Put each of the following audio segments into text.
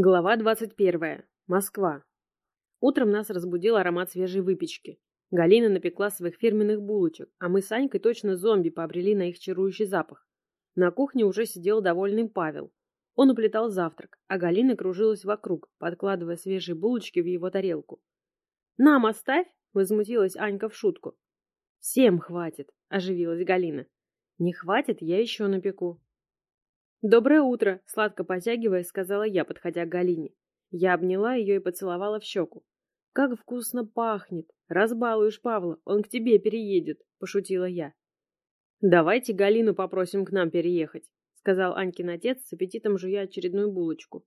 Глава 21. Москва. Утром нас разбудил аромат свежей выпечки. Галина напекла своих фирменных булочек, а мы с Анькой точно зомби пообрели на их чарующий запах. На кухне уже сидел довольный Павел. Он уплетал завтрак, а Галина кружилась вокруг, подкладывая свежие булочки в его тарелку. «Нам оставь!» — возмутилась Анька в шутку. «Всем хватит!» — оживилась Галина. «Не хватит, я еще напеку». «Доброе утро!» — сладко потягиваясь, сказала я, подходя к Галине. Я обняла ее и поцеловала в щеку. «Как вкусно пахнет! Разбалуешь Павла, он к тебе переедет!» — пошутила я. «Давайте Галину попросим к нам переехать», — сказал Анькин отец с аппетитом жуя очередную булочку.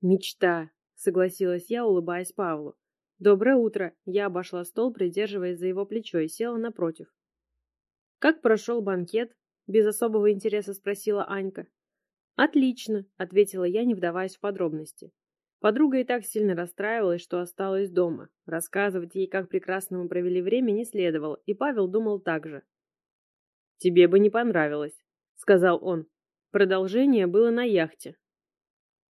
«Мечта!» — согласилась я, улыбаясь Павлу. «Доброе утро!» — я обошла стол, придерживаясь за его плечо, и села напротив. «Как прошел банкет?» — без особого интереса спросила Анька. «Отлично», — ответила я, не вдаваясь в подробности. Подруга и так сильно расстраивалась, что осталась дома. Рассказывать ей, как прекрасно мы провели время, не следовало, и Павел думал так же. «Тебе бы не понравилось», — сказал он. Продолжение было на яхте.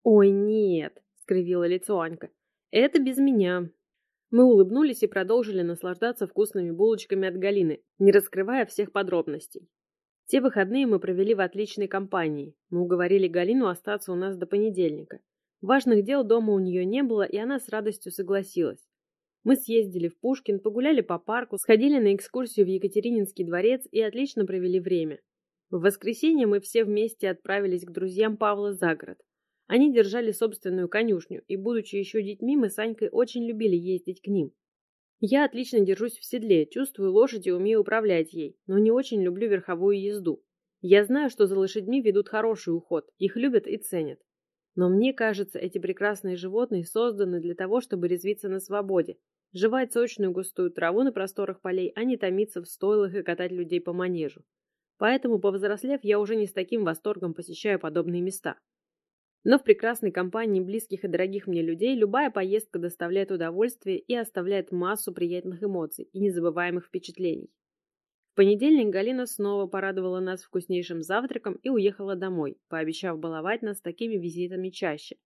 «Ой, нет», — скривила лицо Анька. «Это без меня». Мы улыбнулись и продолжили наслаждаться вкусными булочками от Галины, не раскрывая всех подробностей. Те выходные мы провели в отличной компании. Мы уговорили Галину остаться у нас до понедельника. Важных дел дома у нее не было, и она с радостью согласилась. Мы съездили в Пушкин, погуляли по парку, сходили на экскурсию в Екатерининский дворец и отлично провели время. В воскресенье мы все вместе отправились к друзьям Павла за город. Они держали собственную конюшню, и, будучи еще детьми, мы с Анькой очень любили ездить к ним. Я отлично держусь в седле, чувствую лошадь и умею управлять ей, но не очень люблю верховую езду. Я знаю, что за лошадьми ведут хороший уход, их любят и ценят. Но мне кажется, эти прекрасные животные созданы для того, чтобы резвиться на свободе, жевать сочную густую траву на просторах полей, а не томиться в стойлах и катать людей по манежу. Поэтому, повзрослев, я уже не с таким восторгом посещаю подобные места. Но в прекрасной компании близких и дорогих мне людей любая поездка доставляет удовольствие и оставляет массу приятных эмоций и незабываемых впечатлений. В понедельник Галина снова порадовала нас вкуснейшим завтраком и уехала домой, пообещав баловать нас такими визитами чаще.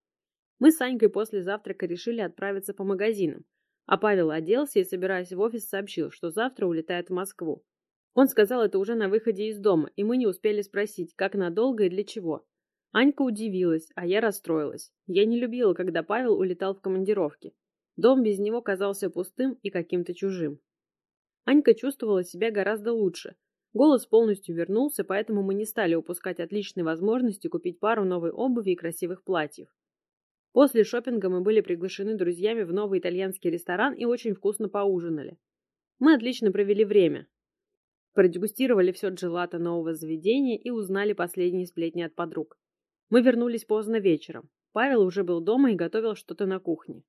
Мы с Анькой после завтрака решили отправиться по магазинам, а Павел оделся и, собираясь в офис, сообщил, что завтра улетает в Москву. Он сказал это уже на выходе из дома, и мы не успели спросить, как надолго и для чего. Анька удивилась, а я расстроилась. Я не любила, когда Павел улетал в командировки. Дом без него казался пустым и каким-то чужим. Анька чувствовала себя гораздо лучше. Голос полностью вернулся, поэтому мы не стали упускать отличной возможности купить пару новой обуви и красивых платьев. После шопинга мы были приглашены друзьями в новый итальянский ресторан и очень вкусно поужинали. Мы отлично провели время. Продегустировали все джелато нового заведения и узнали последние сплетни от подруг. Мы вернулись поздно вечером. Павел уже был дома и готовил что-то на кухне.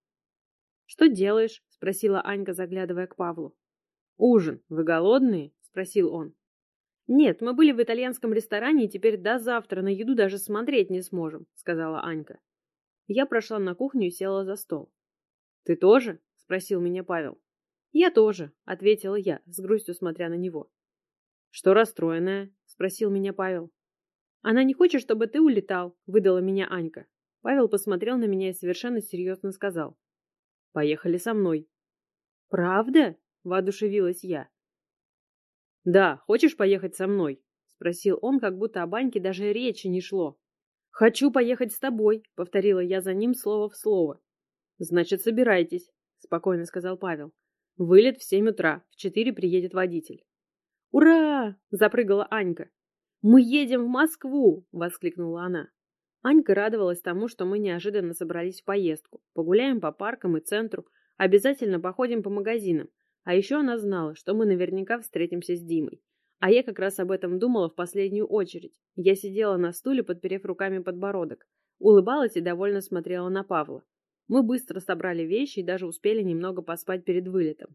«Что делаешь?» — спросила Анька, заглядывая к Павлу. «Ужин. Вы голодные?» — спросил он. «Нет, мы были в итальянском ресторане и теперь до завтра на еду даже смотреть не сможем», — сказала Анька. Я прошла на кухню и села за стол. «Ты тоже?» — спросил меня Павел. «Я тоже», — ответила я, с грустью смотря на него. «Что расстроенная?» — спросил меня Павел. «Она не хочет, чтобы ты улетал», — выдала меня Анька. Павел посмотрел на меня и совершенно серьезно сказал. «Поехали со мной». «Правда?» — воодушевилась я. «Да, хочешь поехать со мной?» — спросил он, как будто о баньке даже речи не шло. «Хочу поехать с тобой», — повторила я за ним слово в слово. «Значит, собирайтесь», — спокойно сказал Павел. «Вылет в семь утра, в четыре приедет водитель». «Ура!» — запрыгала Анька. «Мы едем в Москву!» — воскликнула она. Анька радовалась тому, что мы неожиданно собрались в поездку. Погуляем по паркам и центру, обязательно походим по магазинам. А еще она знала, что мы наверняка встретимся с Димой. А я как раз об этом думала в последнюю очередь. Я сидела на стуле, подперев руками подбородок. Улыбалась и довольно смотрела на Павла. Мы быстро собрали вещи и даже успели немного поспать перед вылетом.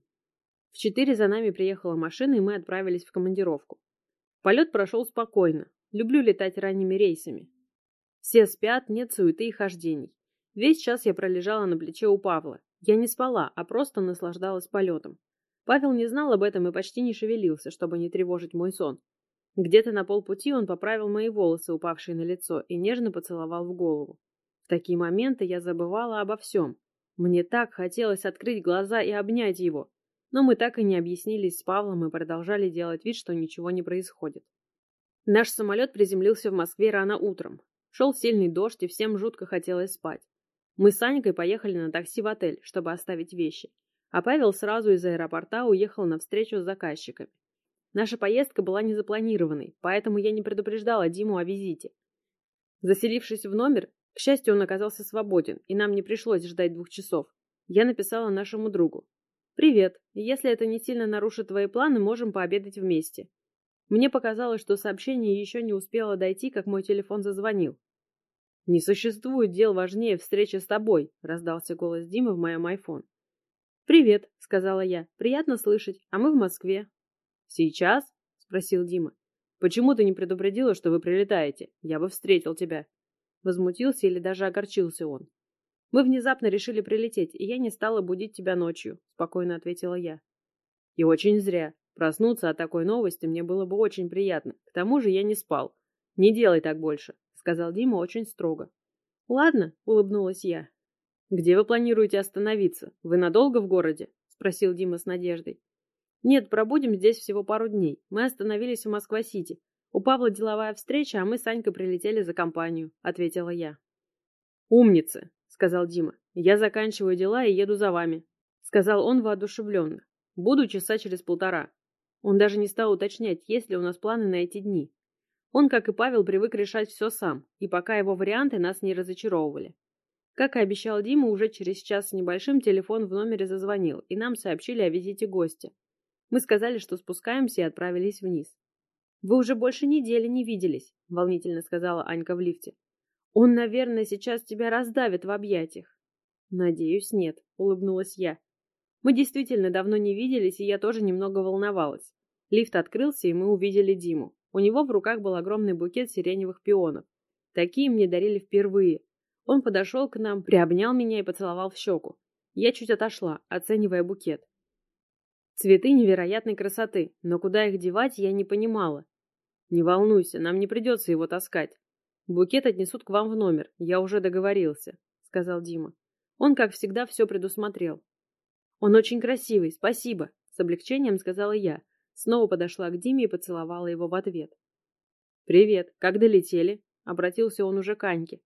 В четыре за нами приехала машина, и мы отправились в командировку. Полет прошел спокойно. Люблю летать ранними рейсами. Все спят, нет суеты и хождений. Весь час я пролежала на плече у Павла. Я не спала, а просто наслаждалась полетом. Павел не знал об этом и почти не шевелился, чтобы не тревожить мой сон. Где-то на полпути он поправил мои волосы, упавшие на лицо, и нежно поцеловал в голову. такие моменты я забывала обо всем. Мне так хотелось открыть глаза и обнять его. Но мы так и не объяснились с Павлом и продолжали делать вид, что ничего не происходит. Наш самолет приземлился в Москве рано утром. Шел сильный дождь, и всем жутко хотелось спать. Мы с Анькой поехали на такси в отель, чтобы оставить вещи. А Павел сразу из аэропорта уехал на встречу с заказчиками. Наша поездка была незапланированной, поэтому я не предупреждала Диму о визите. Заселившись в номер, к счастью, он оказался свободен, и нам не пришлось ждать двух часов. Я написала нашему другу. «Привет. Если это не сильно нарушит твои планы, можем пообедать вместе». Мне показалось, что сообщение еще не успело дойти, как мой телефон зазвонил. «Не существует дел важнее встречи с тобой», — раздался голос Димы в моем айфон. «Привет», — сказала я. «Приятно слышать. А мы в Москве». «Сейчас?» — спросил Дима. «Почему ты не предупредила, что вы прилетаете? Я бы встретил тебя». Возмутился или даже огорчился он. «Мы внезапно решили прилететь, и я не стала будить тебя ночью», — спокойно ответила я. «И очень зря. Проснуться от такой новости мне было бы очень приятно. К тому же я не спал. Не делай так больше», — сказал Дима очень строго. «Ладно», — улыбнулась я. «Где вы планируете остановиться? Вы надолго в городе?» — спросил Дима с надеждой. «Нет, пробудем здесь всего пару дней. Мы остановились в Москва-Сити. У Павла деловая встреча, а мы с Санькой прилетели за компанию», — ответила я. «Умницы», — сказал Дима. «Я заканчиваю дела и еду за вами», — сказал он воодушевленно. «Буду часа через полтора». Он даже не стал уточнять, есть ли у нас планы на эти дни. Он, как и Павел, привык решать все сам, и пока его варианты нас не разочаровывали. Как и обещал Дима, уже через час с небольшим телефон в номере зазвонил, и нам сообщили о визите гостя. Мы сказали, что спускаемся и отправились вниз. «Вы уже больше недели не виделись», — волнительно сказала Анька в лифте. «Он, наверное, сейчас тебя раздавит в объятиях». «Надеюсь, нет», — улыбнулась я. Мы действительно давно не виделись, и я тоже немного волновалась. Лифт открылся, и мы увидели Диму. У него в руках был огромный букет сиреневых пионов. Такие мне дарили впервые. Он подошел к нам, приобнял меня и поцеловал в щеку. Я чуть отошла, оценивая букет. Цветы невероятной красоты, но куда их девать, я не понимала. Не волнуйся, нам не придется его таскать. Букет отнесут к вам в номер, я уже договорился, сказал Дима. Он, как всегда, все предусмотрел. Он очень красивый, спасибо, с облегчением сказала я. Снова подошла к Диме и поцеловала его в ответ. «Привет, как долетели?» — обратился он уже к Аньке.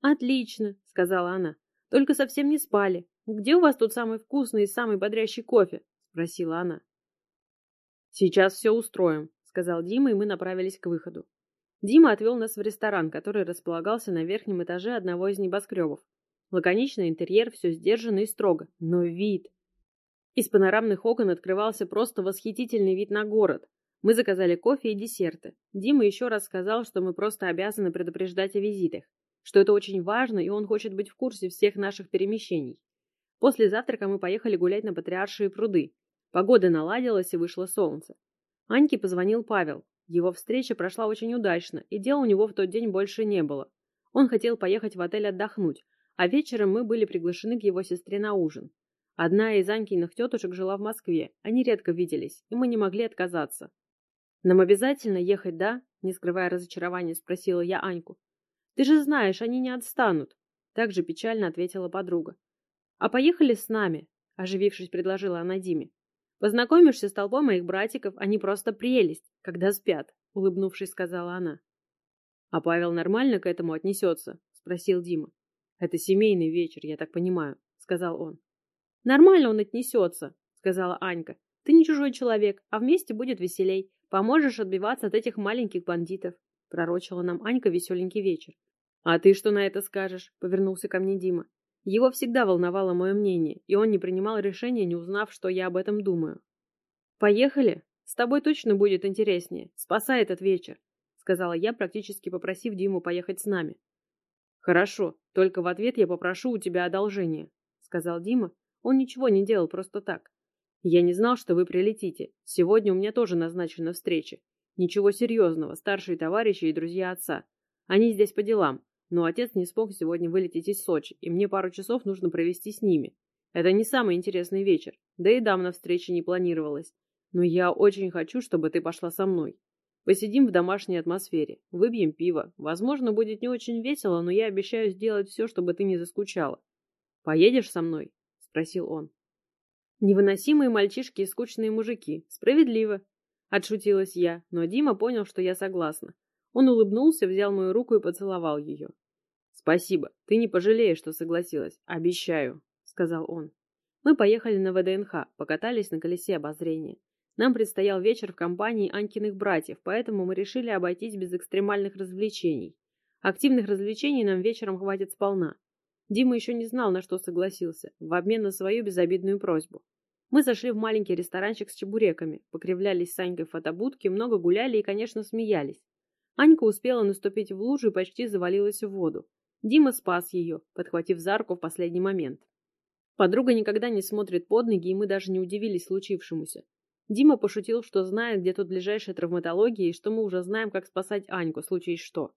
«Отлично», — сказала она. «Только совсем не спали. Где у вас тут самый вкусный и самый бодрящий кофе?» — спросила она. «Сейчас все устроим», — сказал Дима, и мы направились к выходу. Дима отвел нас в ресторан, который располагался на верхнем этаже одного из небоскребов. Лаконичный интерьер, все сдержанно и строго, но вид... Из панорамных окон открывался просто восхитительный вид на город. Мы заказали кофе и десерты. Дима еще раз сказал, что мы просто обязаны предупреждать о визитах, что это очень важно, и он хочет быть в курсе всех наших перемещений. После завтрака мы поехали гулять на Патриаршие пруды. Погода наладилась и вышло солнце. Аньке позвонил Павел. Его встреча прошла очень удачно, и дел у него в тот день больше не было. Он хотел поехать в отель отдохнуть, а вечером мы были приглашены к его сестре на ужин. Одна из Анькиных тетушек жила в Москве, они редко виделись, и мы не могли отказаться. «Нам обязательно ехать, да?» – не скрывая разочарования, спросила я Аньку. «Ты же знаешь, они не отстанут», – также печально ответила подруга. «А поехали с нами», — оживившись, предложила она Диме. «Познакомишься с толпой моих братиков, они просто прелесть, когда спят», — улыбнувшись, сказала она. «А Павел нормально к этому отнесется?» — спросил Дима. «Это семейный вечер, я так понимаю», — сказал он. «Нормально он отнесется», — сказала Анька. «Ты не чужой человек, а вместе будет веселей. Поможешь отбиваться от этих маленьких бандитов», — пророчила нам Анька веселенький вечер. «А ты что на это скажешь?» — повернулся ко мне Дима. Его всегда волновало мое мнение, и он не принимал решения, не узнав, что я об этом думаю. «Поехали? С тобой точно будет интереснее. Спасай этот вечер», — сказала я, практически попросив Диму поехать с нами. «Хорошо, только в ответ я попрошу у тебя одолжение», — сказал Дима. Он ничего не делал просто так. «Я не знал, что вы прилетите. Сегодня у меня тоже назначена встреча. Ничего серьезного, старшие товарищи и друзья отца. Они здесь по делам. Но отец не смог сегодня вылететь из Сочи, и мне пару часов нужно провести с ними. Это не самый интересный вечер, да и дам на встрече не планировалось. Но я очень хочу, чтобы ты пошла со мной. Посидим в домашней атмосфере, выпьем пиво. Возможно, будет не очень весело, но я обещаю сделать все, чтобы ты не заскучала. Поедешь со мной? Спросил он. Невыносимые мальчишки и скучные мужики. Справедливо. Отшутилась я, но Дима понял, что я согласна. Он улыбнулся, взял мою руку и поцеловал ее. «Спасибо. Ты не пожалеешь, что согласилась. Обещаю», — сказал он. Мы поехали на ВДНХ, покатались на колесе обозрения. Нам предстоял вечер в компании Анькиных братьев, поэтому мы решили обойтись без экстремальных развлечений. Активных развлечений нам вечером хватит сполна. Дима еще не знал, на что согласился, в обмен на свою безобидную просьбу. Мы зашли в маленький ресторанчик с чебуреками, покривлялись с Анькой в фотобудке, много гуляли и, конечно, смеялись. Анька успела наступить в лужу и почти завалилась в воду. Дима спас ее, подхватив за руку в последний момент. Подруга никогда не смотрит под ноги, и мы даже не удивились случившемуся. Дима пошутил, что знает, где тут ближайшая травматология, и что мы уже знаем, как спасать Аньку, случись что.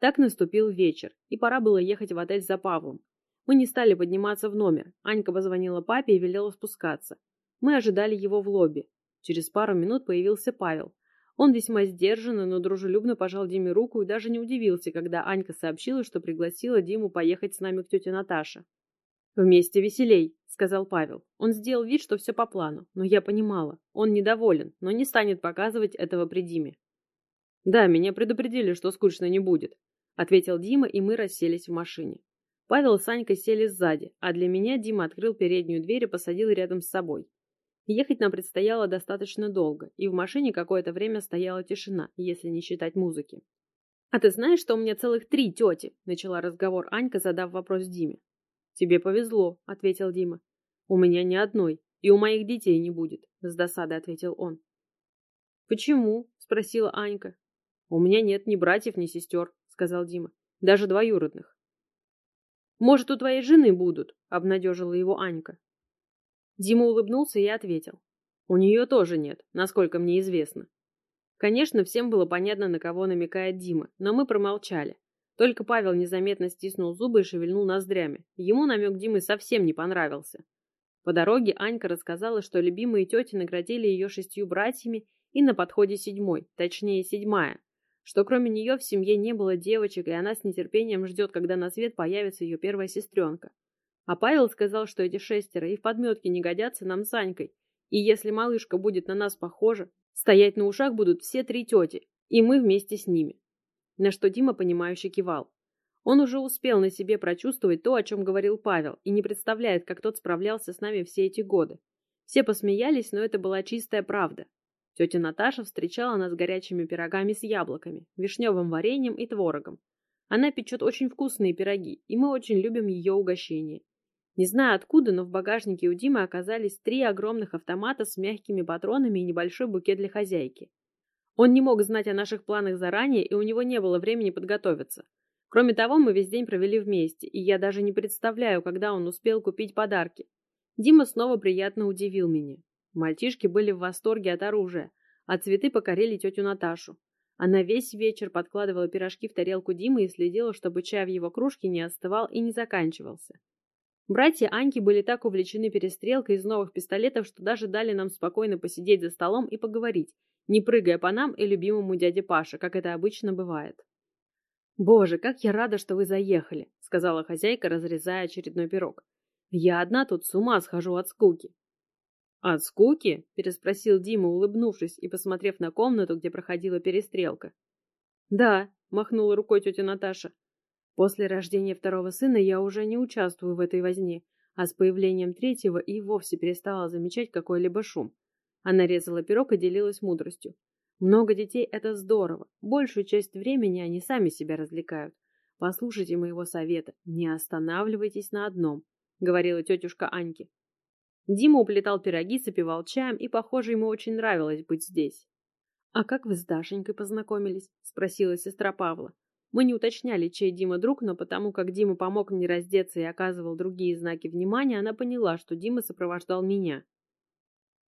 Так наступил вечер, и пора было ехать в отель за Павлом. Мы не стали подниматься в номер. Анька позвонила папе и велела спускаться. Мы ожидали его в лобби. Через пару минут появился Павел. Он весьма сдержанно, но дружелюбно пожал Диме руку и даже не удивился, когда Анька сообщила, что пригласила Диму поехать с нами к тете Наташе. «Вместе веселей», — сказал Павел. Он сделал вид, что все по плану, но я понимала. Он недоволен, но не станет показывать этого при Диме. «Да, меня предупредили, что скучно не будет», — ответил Дима, и мы расселись в машине. Павел с Санькой сели сзади, а для меня Дима открыл переднюю дверь и посадил рядом с собой. Ехать нам предстояло достаточно долго, и в машине какое-то время стояла тишина, если не считать музыки. «А ты знаешь, что у меня целых три тети?» — начала разговор Анька, задав вопрос Диме. «Тебе повезло», — ответил Дима. «У меня ни одной, и у моих детей не будет», — с досадой ответил он. «Почему?» — спросила Анька. «У меня нет ни братьев, ни сестер», — сказал Дима. «Даже двоюродных». «Может, у твоей жены будут?» — обнадежила его Анька. Дима улыбнулся и ответил. «У нее тоже нет, насколько мне известно». Конечно, всем было понятно, на кого намекает Дима, но мы промолчали. Только Павел незаметно стиснул зубы и шевельнул ноздрями. Ему намек Димы совсем не понравился. По дороге Анька рассказала, что любимые тети наградили ее шестью братьями и на подходе седьмой, точнее седьмая, что кроме нее в семье не было девочек, и она с нетерпением ждет, когда на свет появится ее первая сестренка. А Павел сказал, что эти шестеро и в подметке не годятся нам с Анькой, и если малышка будет на нас похожа, стоять на ушах будут все три тети, и мы вместе с ними на что Дима, понимающе кивал. Он уже успел на себе прочувствовать то, о чем говорил Павел, и не представляет, как тот справлялся с нами все эти годы. Все посмеялись, но это была чистая правда. Тетя Наташа встречала нас горячими пирогами с яблоками, вишневым вареньем и творогом. Она печет очень вкусные пироги, и мы очень любим ее угощение. Не знаю откуда, но в багажнике у Димы оказались три огромных автомата с мягкими патронами и небольшой букет для хозяйки. Он не мог знать о наших планах заранее, и у него не было времени подготовиться. Кроме того, мы весь день провели вместе, и я даже не представляю, когда он успел купить подарки. Дима снова приятно удивил меня. Мальчишки были в восторге от оружия, а цветы покорили тетю Наташу. Она весь вечер подкладывала пирожки в тарелку Димы и следила, чтобы чай в его кружке не остывал и не заканчивался. Братья Аньки были так увлечены перестрелкой из новых пистолетов, что даже дали нам спокойно посидеть за столом и поговорить, не прыгая по нам и любимому дяде Паше, как это обычно бывает. «Боже, как я рада, что вы заехали», — сказала хозяйка, разрезая очередной пирог. «Я одна тут с ума схожу от скуки». «От скуки?» — переспросил Дима, улыбнувшись и посмотрев на комнату, где проходила перестрелка. «Да», — махнула рукой тетя Наташа. «После рождения второго сына я уже не участвую в этой возне, а с появлением третьего и вовсе перестала замечать какой-либо шум. Она резала пирог и делилась мудростью. Много детей – это здорово. Большую часть времени они сами себя развлекают. Послушайте моего совета. Не останавливайтесь на одном, говорила тетюшка Аньки. Дима уплетал пироги, запивал чаем, и, похоже, ему очень нравилось быть здесь. «А как вы с Дашенькой познакомились?» – спросила сестра Павла. Мы не уточняли, чей Дима друг, но потому как Дима помог мне раздеться и оказывал другие знаки внимания, она поняла, что Дима сопровождал меня.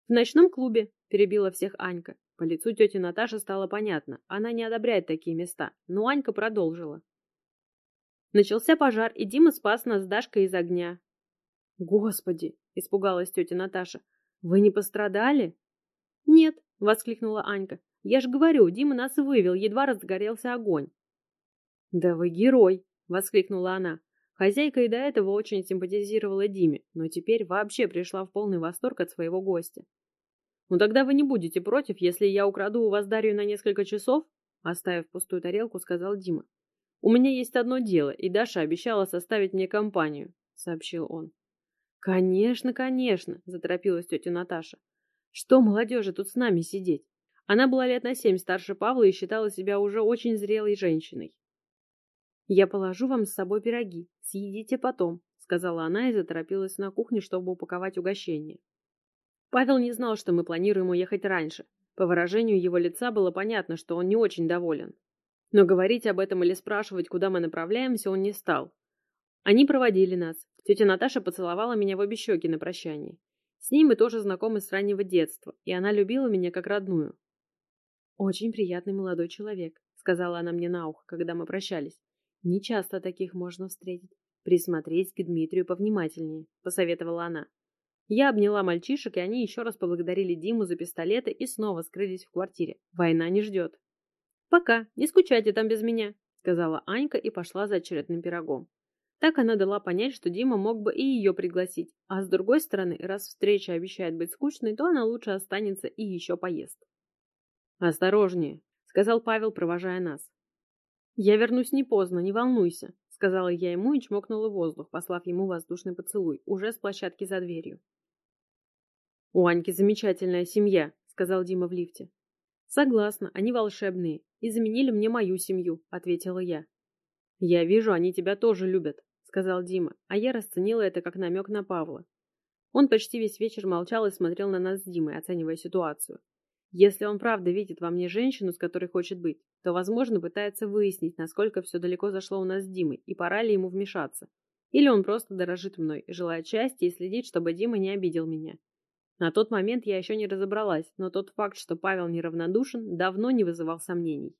«В ночном клубе», — перебила всех Анька. По лицу тети Наташи стало понятно. Она не одобряет такие места. Но Анька продолжила. Начался пожар, и Дима спас нас с Дашкой из огня. «Господи!» — испугалась тетя Наташа. «Вы не пострадали?» «Нет», — воскликнула Анька. Я же говорю, Дима нас вывел, едва разгорелся огонь. «Да вы герой!» — воскликнула она. Хозяйка и до этого очень симпатизировала Диме, но теперь вообще пришла в полный восторг от своего гостя. «Ну тогда вы не будете против, если я украду у вас Дарью на несколько часов?» Оставив пустую тарелку, сказал Дима. «У меня есть одно дело, и Даша обещала составить мне компанию», — сообщил он. «Конечно, конечно», — заторопилась тетя Наташа. «Что молодежи тут с нами сидеть?» Она была лет на семь старше Павла и считала себя уже очень зрелой женщиной. «Я положу вам с собой пироги. Съедите потом», — сказала она и заторопилась на кухню, чтобы упаковать угощение. Павел не знал, что мы планируем уехать раньше. По выражению его лица было понятно, что он не очень доволен. Но говорить об этом или спрашивать, куда мы направляемся, он не стал. Они проводили нас. Тетя Наташа поцеловала меня в обе щеки на прощание. С ней мы тоже знакомы с раннего детства, и она любила меня как родную. «Очень приятный молодой человек», — сказала она мне на ухо, когда мы прощались. «Не часто таких можно встретить. Присмотреть к Дмитрию повнимательнее», — посоветовала она. Я обняла мальчишек, и они еще раз поблагодарили Диму за пистолеты и снова скрылись в квартире. Война не ждет. «Пока, не скучайте там без меня», — сказала Анька и пошла за очередным пирогом. Так она дала понять, что Дима мог бы и ее пригласить, а с другой стороны, раз встреча обещает быть скучной, то она лучше останется и еще поест. «Осторожнее», — сказал Павел, провожая нас. «Я вернусь не поздно, не волнуйся», — сказала я ему и чмокнула воздух, послав ему воздушный поцелуй, уже с площадки за дверью. «У Аньки замечательная семья», — сказал Дима в лифте. «Согласна, они волшебные и заменили мне мою семью», — ответила я. «Я вижу, они тебя тоже любят», — сказал Дима, а я расценила это как намек на Павла. Он почти весь вечер молчал и смотрел на нас с Димой, оценивая ситуацию. Если он правда видит во мне женщину, с которой хочет быть, то, возможно, пытается выяснить, насколько все далеко зашло у нас с Димой, и пора ли ему вмешаться. Или он просто дорожит мной, желает счастья и следит, чтобы Дима не обидел меня. На тот момент я еще не разобралась, но тот факт, что Павел неравнодушен, давно не вызывал сомнений.